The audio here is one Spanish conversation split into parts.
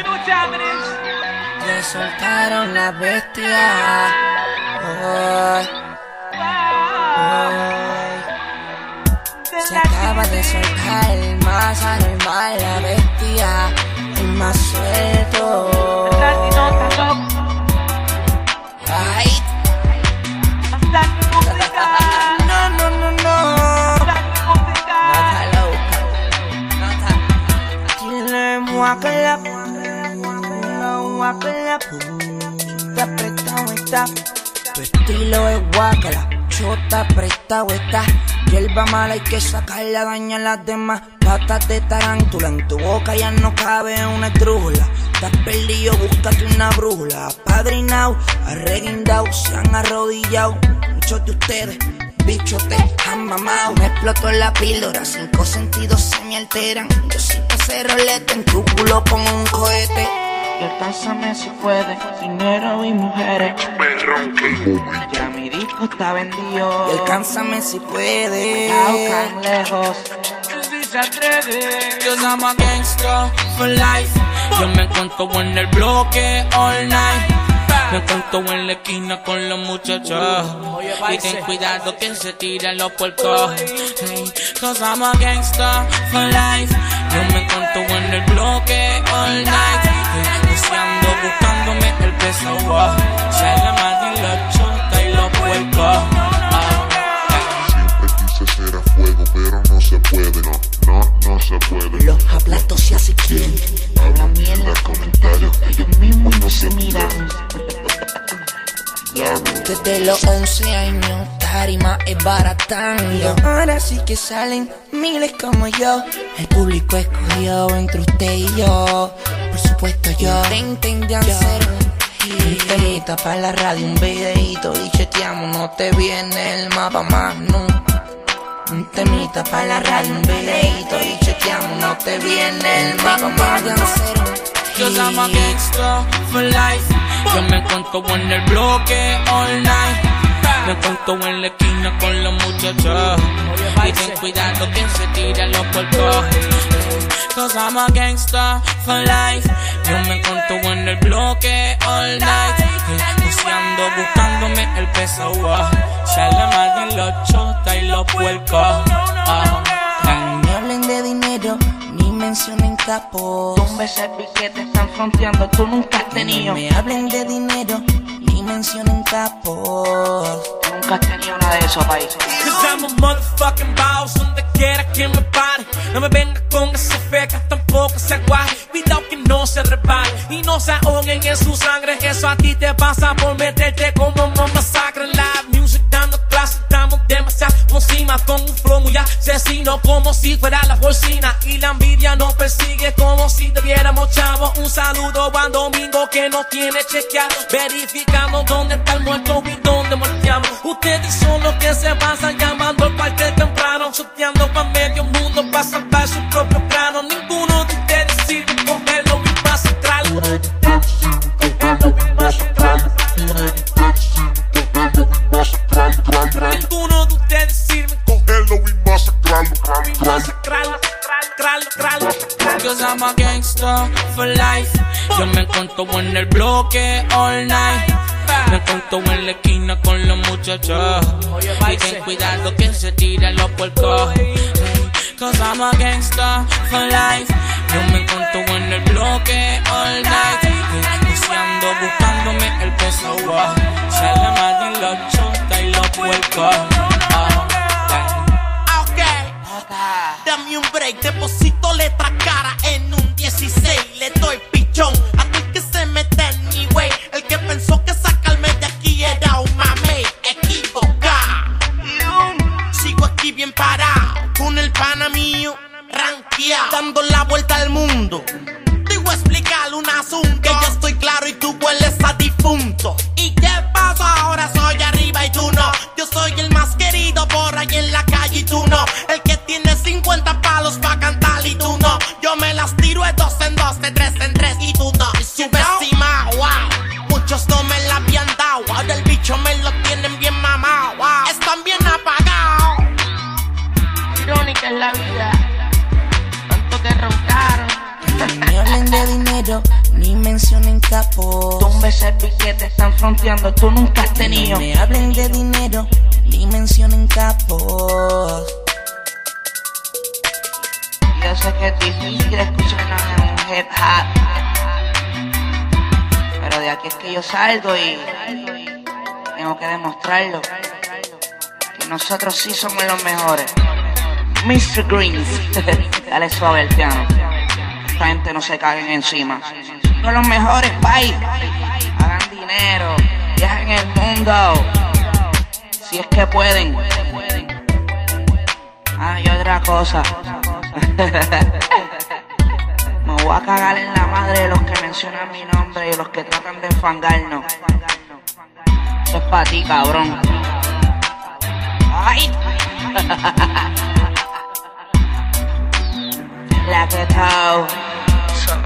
You know what time it is? Le soltaron la bestia. Se acaba de soltar el más anormal, la bestia. El más suelto. Tu estilo es guacala. Chota prestado está. Hierba mala hay que sacarla, daña a las demás. Patas de tarántula en tu boca ya no cabe una estrújula. Estás perdido, búscate una brújula. Apadrinao, arreguindao, se han arrodillado. Muchos de ustedes, bichos te han mamado. Me explotó la píldora, cinco sentidos se me alteran. Yo sí pasé roleta en tu culo con un cohete. Y alcánzame si puedes, dinero y mujeres. Ya mi disco está vendido. Y alcánzame si puedes. Tan lejos. Si se atreve. Cause I'm a gangster for life. Yo me encuentro en el bloque all night. Me encuentro en la esquina con los muchachos. Y ten cuidado que se tiran los puercos. Cause I'm a gangster for life. Yo me encuentro en Desde los 11 años, tarima es baratando. Ahora sí que salen miles como yo. El público escogió entre usted y yo. Por supuesto, yo te intenté hacer un temita para la radio, un videito y cheteamos. No te viene el mapa más nunca. Un temita para la radio, un videito y cheteamos. No te viene el mapa más. Cause I'm a gangster for life. Yo me encuentro en el bloque all night. Me encuentro en la esquina con los muchachos. Y ten cuidado que se tiran los puercos. Cause I'm a gangster for life. Yo me encuentro en el bloque all night. Buceando, buscándome el peso. Sale más de los chotas y los puercos. Capos. Un beso el piquete están fronteando, tú nunca has No tenido. me hablen de dinero, ni mencionen capos. Nunca has tenido nada de eso, país. Cause I'm a motherfucking boss, donde quiera que me pare. No me venga con ese feca, tampoco se aguaje. Cuidado que no se repare y no se ahoguen en su sangre. Eso a ti te pasa por meterte como A Domingo que no tiene chequeado, verificando dónde está el muerto y dónde muerteamos. Ustedes son los que se pasan llamando al parque temprano, sorteando pa' medio mundo para salvar su propio I'm a gangster for life. Yo me encuentro en el bloque all night. Me encuentro en la esquina con los muchachos. Y ten cuidado que se tiran los puercos. Cause I'm a gangster for life. Yo me encuentro en el bloque all night. Buceando, buscándome el peso. wow. Sale más de los chotas y los puercos. Ah, ah. Ok, dame un break, deposito letra dando la vuelta al mundo. A explicar un asunto, que yo estoy claro y tú hueles a difunto. ¿Y qué pasa ahora? Soy arriba y tú no. Yo soy el más querido por ahí en la calle y tú no. El que tiene 50 palos pa' cantar y tú no. Yo me las tiro de dos en dos, de tres en tres y tú no. Subestimado, wow. Muchos no me la habían dado. Ahora el bicho me lo tienen bien mamado, wow. Están bien apagados. Irónica es la vida. No me hablen de dinero, ni mencionen capo. Tumbe ese piquete, están fronteando, tú nunca has tenido. Ni me hablen de dinero, ni mencionen capos. Yo sé que es difícil escucharnos en un hip hop. Pero de aquí es que yo salgo y tengo que demostrarlo. Que nosotros sí somos los mejores. Mr. Greens, dale suave el piano. Esta gente no se caguen encima. Son los mejores, bye. Hagan dinero, viajen el mundo. Si es que pueden. Ah, y otra cosa. Me voy a cagar en la madre de los que mencionan mi nombre y los que tratan de enfangarnos. Eso es para ti, cabrón. ¡Ay! La que tao. Son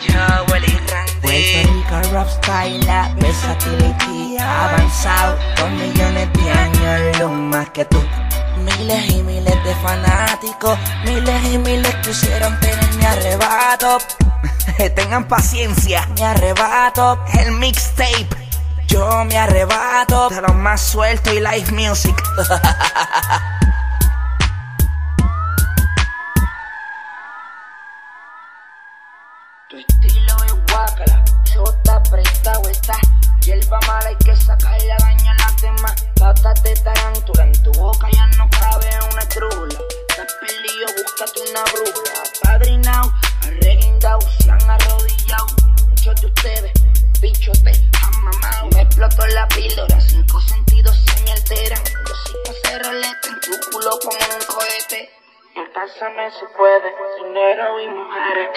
yo, Willy Puerto. Rico style, la versatility avanzado Con millones de años luz más que tú Miles y miles de fanáticos Miles y miles quisieron tener mi arrebato Tengan paciencia Mi arrebato El mixtape Yo me arrebato De los más sueltos y live music estilo es guácala, chota prestado está. Hierba mala hay que sacarla, daña a las demás. Patas de tarántula, en tu boca ya no cabe una trula. Estás perdido, búscate una brújula. Padrinao, arreguindao, se han arrodillado. Muchos de ustedes, bichos te han mamado. Me explotó la píldora, cinco sentidos se me alteran. Los cinco se en tu culo como un cohete. Pásame si puede, dinero y mujeres.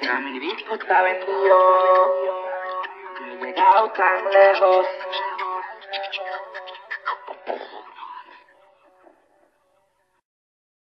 Ya mi disco está vendido. He llegado tan lejos.